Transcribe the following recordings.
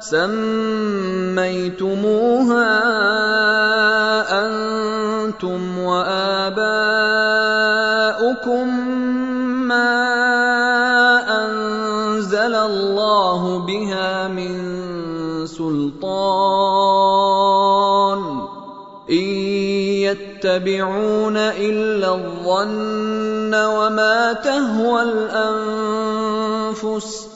سميتموها أنتم وآباؤكم ما أنزل الله بها من سلطان. إن يتبعون إلا الظن وما تهوى الأنفس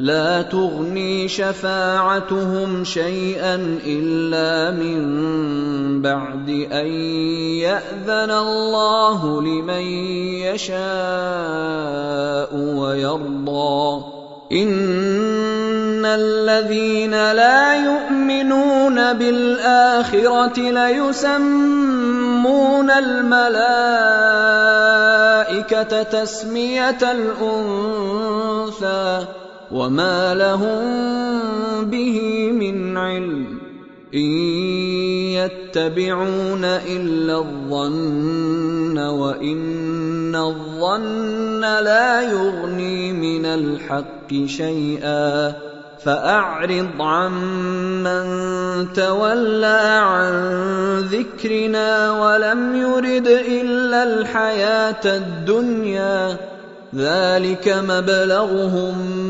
لا تغني شفاعتهم شيئا إلا من بعد أن يأذن الله لمن يشاء ويرضى. إن الذين لا يؤمنون بالآخرة ليسمون الملائكة تسمية الأنثى. وما لهم به من علم ان يتبعون الا الظن وان الظن لا يغني من الحق شيئا فاعرض عمن تولى عن ذكرنا ولم يرد الا الحياة الدنيا ذلك مبلغهم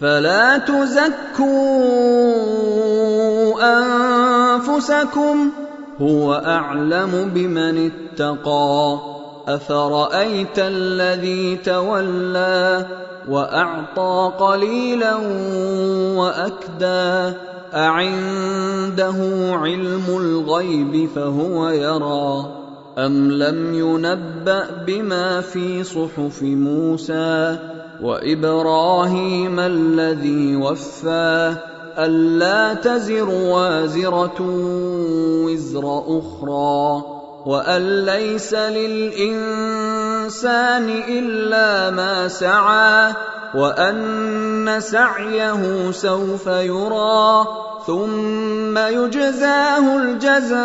فلا تزكوا أنفسكم هو أعلم بمن اتقى أفرأيت الذي تولى وأعطى قليلا وأكدى أعنده علم الغيب فهو يرى أم لم ينبأ بما في صحف موسى وإبراهيم الذي وفى ألا تزر وازرة وزر أخرى وأن ليس للإنسان إلا ما سعى وأن سعيه سوف يرى ثم يجزاه الجزاء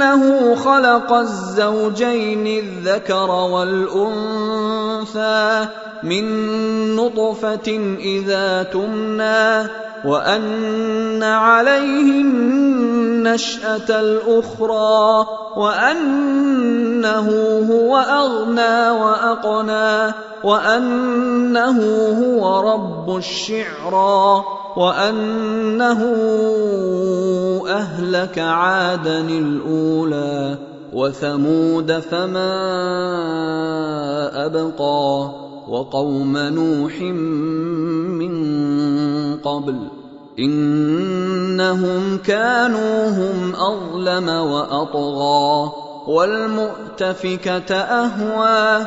وانه خلق الزوجين الذكر والأنثى من نطفة إذا تمنى وأن عليه النشأة الأخرى وأنه هو أغنى وأقنى وأنه هو رب الشعرى. وأنه أهلك عادا الأولى وثمود فما أبقى وقوم نوح من قبل إنهم كانوا هم أظلم وأطغى والمؤتفكة أهوى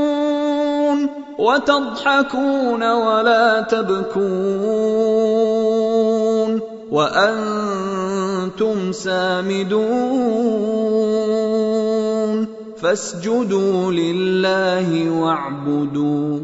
وتضحكون ولا تبكون وأنتم سامدون فاسجدوا لله واعبدوا